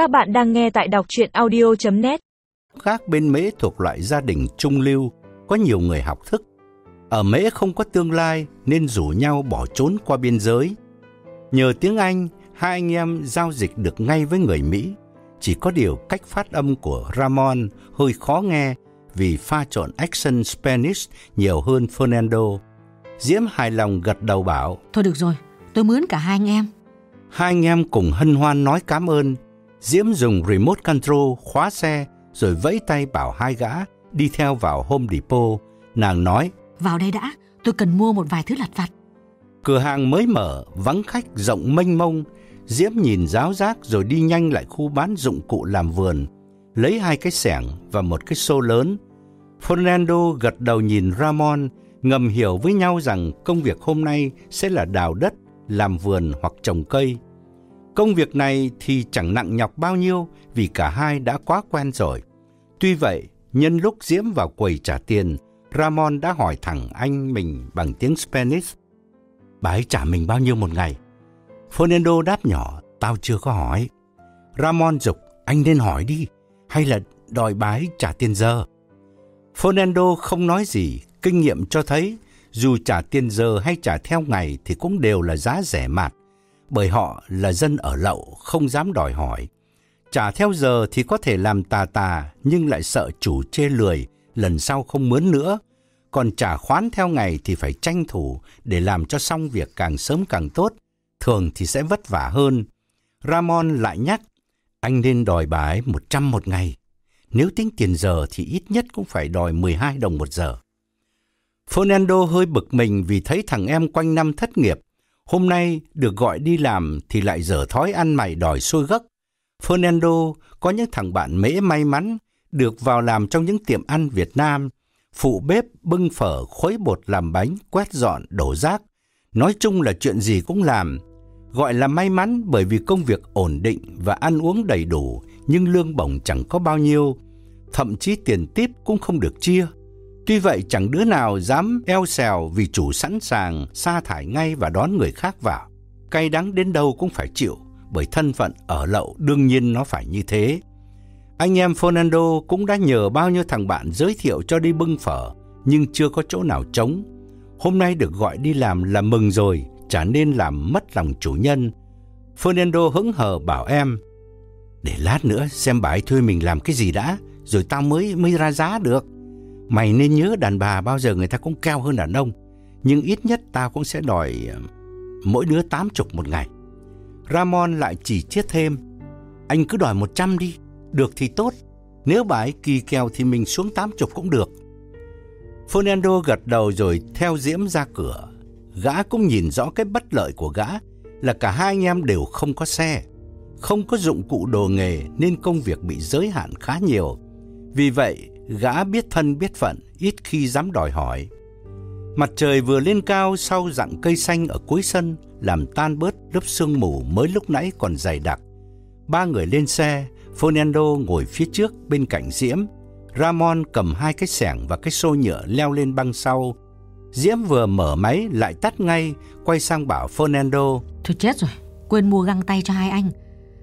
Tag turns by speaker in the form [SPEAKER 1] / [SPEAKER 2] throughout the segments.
[SPEAKER 1] Các bạn đang nghe tại đọc chuyện audio.net
[SPEAKER 2] Khác bên Mễ thuộc loại gia đình trung lưu, có nhiều người học thức. Ở Mễ không có tương lai nên rủ nhau bỏ trốn qua biên giới. Nhờ tiếng Anh, hai anh em giao dịch được ngay với người Mỹ. Chỉ có điều cách phát âm của Ramon hơi khó nghe vì pha trộn accent Spanish nhiều hơn Fernando. Diễm hài lòng gật đầu bảo.
[SPEAKER 3] Thôi được rồi, tôi mướn cả hai anh em.
[SPEAKER 2] Hai anh em cùng hân hoan nói cảm ơn. Diễm dùng remote control khóa xe rồi vẫy tay bảo hai gã đi theo vào Home Depot. Nàng nói,
[SPEAKER 3] Vào đây đã, tôi cần mua một vài thứ lặt vặt.
[SPEAKER 2] cửa hàng mới mở, vắng khách rộng mênh mông. Diễm nhìn giáo giác rồi đi nhanh lại khu bán dụng cụ làm vườn, lấy hai cái xẻng và một cái xô lớn. Fernando gật đầu nhìn Ramon, ngầm hiểu với nhau rằng công việc hôm nay sẽ là đào đất, làm vườn hoặc trồng cây. Công việc này thì chẳng nặng nhọc bao nhiêu vì cả hai đã quá quen rồi. Tuy vậy, nhân lúc Diễm vào quầy trả tiền, Ramon đã hỏi thẳng anh mình bằng tiếng Spanish. Bà ấy trả mình bao nhiêu một ngày? Fernando đáp nhỏ, tao chưa có hỏi. Ramon dục, anh nên hỏi đi, hay là đòi bà ấy trả tiền giờ? Fernando không nói gì, kinh nghiệm cho thấy dù trả tiền giờ hay trả theo ngày thì cũng đều là giá rẻ mạt, bởi họ là dân ở lậu, không dám đòi hỏi. Trả theo giờ thì có thể làm tà tà, nhưng lại sợ chủ chê lười, lần sau không mướn nữa. Còn trả khoán theo ngày thì phải tranh thủ để làm cho xong việc càng sớm càng tốt, thường thì sẽ vất vả hơn. Ramon lại nhắc, anh nên đòi bà ấy 100 một ngày. Nếu tính tiền giờ thì ít nhất cũng phải đòi 12 đồng một giờ. Fernando hơi bực mình vì thấy thằng em quanh năm thất nghiệp. Hôm nay được gọi đi làm thì lại dở thói ăn mày đòi xôi gấc. Fernando có những thằng bạn mễ may mắn được vào làm trong những tiệm ăn Việt Nam, phụ bếp, bưng phở, khuấy bột làm bánh, quét dọn, đổ rác. Nói chung là chuyện gì cũng làm. Gọi là may mắn bởi vì công việc ổn định và ăn uống đầy đủ, nhưng lương bổng chẳng có bao nhiêu. Thậm chí tiền tip cũng không được chia. Tuy vậy chẳng đứa nào dám eo xèo vì chủ sẵn sàng sa thải ngay và đón người khác vào. Cay đắng đến đâu cũng phải chịu, bởi thân phận ở lậu đương nhiên nó phải như thế. Anh em Fernando cũng đã nhờ bao nhiêu thằng bạn giới thiệu cho đi bưng phở, nhưng chưa có chỗ nào trống. Hôm nay được gọi đi làm là mừng rồi, chả nên làm mất lòng chủ nhân. Fernando hững hờ bảo em, để lát nữa xem bà ấy thuê mình làm cái gì đã, rồi tao mới mới ra giá được. Mày nên nhớ đàn bà bao giờ người ta cũng cao hơn đàn ông, nhưng ít nhất tao cũng sẽ đòi mỗi đứa tám chục một ngày. Ramon lại chỉ chết thêm, anh cứ đòi một trăm đi, được thì tốt, nếu bà ấy kỳ kèo thì mình xuống tám chục cũng được. Fernando gật đầu rồi theo Diễm ra cửa. Gã cũng nhìn rõ cái bất lợi của gã là cả hai anh em đều không có xe, không có dụng cụ đồ nghề nên công việc bị giới hạn khá nhiều. Vì vậy, gã biết thân biết phận, ít khi dám đòi hỏi. Mặt trời vừa lên cao sau rặng cây xanh ở cuối sân, làm tan bớt lớp sương mù mới lúc nãy còn dày đặc. Ba người lên xe, Fernando ngồi phía trước bên cạnh Diễm. Ramon cầm hai cái xẻng và cái xô nhựa leo lên băng sau. Diễm vừa mở máy lại tắt ngay, quay sang bảo Fernando.
[SPEAKER 3] Thôi chết rồi, quên mua găng tay cho hai anh.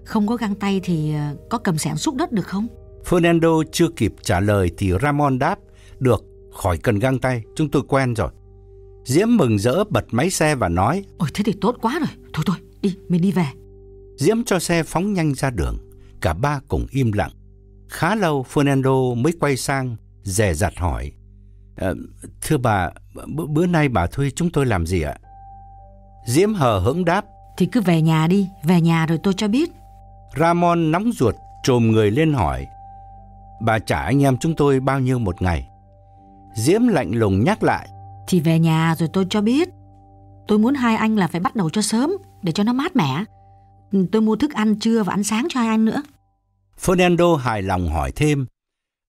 [SPEAKER 3] Không có găng tay thì ờ, có cầm xẻng xúc đất được không?
[SPEAKER 2] Fernando chưa kịp trả lời thì Ramon đáp, được, khỏi cần găng tay, chúng tôi quen rồi. Diễm mừng rỡ bật máy xe và nói,
[SPEAKER 3] Ôi thế thì tốt quá rồi. Thôi thôi, đi, mình đi về.
[SPEAKER 2] Diễm cho xe phóng nhanh ra đường, cả ba cùng im lặng. Khá lâu Fernando mới quay sang, dè dặt hỏi, "Ờ, Thưa bà, bữa, bữa nay bà thuê chúng tôi làm gì ạ? Diễm hờ hững đáp,
[SPEAKER 3] Thì cứ về nhà đi, về nhà rồi tôi cho biết.
[SPEAKER 2] Ramon nóng ruột trồm người lên hỏi, bà trả anh em chúng tôi bao nhiêu một ngày? Diễm lạnh lùng nhắc lại,
[SPEAKER 3] Thì về nhà rồi tôi cho biết. Tôi muốn hai anh là phải bắt đầu cho sớm để cho nó mát mẻ. Ừ, Tôi mua thức ăn trưa và ăn sáng cho hai anh nữa.
[SPEAKER 2] Fernando hài lòng hỏi thêm,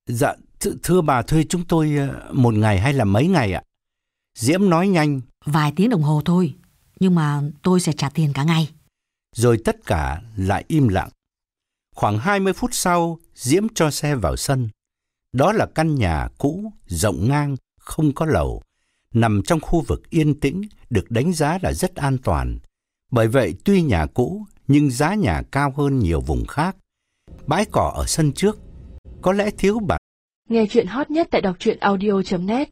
[SPEAKER 2] Dạ, th thưa bà thuê chúng tôi ờ, một ngày hay là mấy ngày ạ? Diễm nói nhanh,
[SPEAKER 3] Vài tiếng đồng hồ thôi, nhưng mà tôi sẽ trả tiền cả ngày.
[SPEAKER 2] rồi tất cả lại im lặng. Khoảng 20 phút sau, Diễm cho xe vào sân. Đó là căn nhà cũ, rộng ngang, không có lầu, nằm trong khu vực yên tĩnh, được đánh giá là rất an toàn. Bởi vậy, tuy nhà cũ, nhưng giá nhà cao hơn nhiều vùng khác. bãi cỏ ở sân trước. Có lẽ thiếu bản.
[SPEAKER 4] Nghe chuyện hot nhất tại đọc truyện audio.net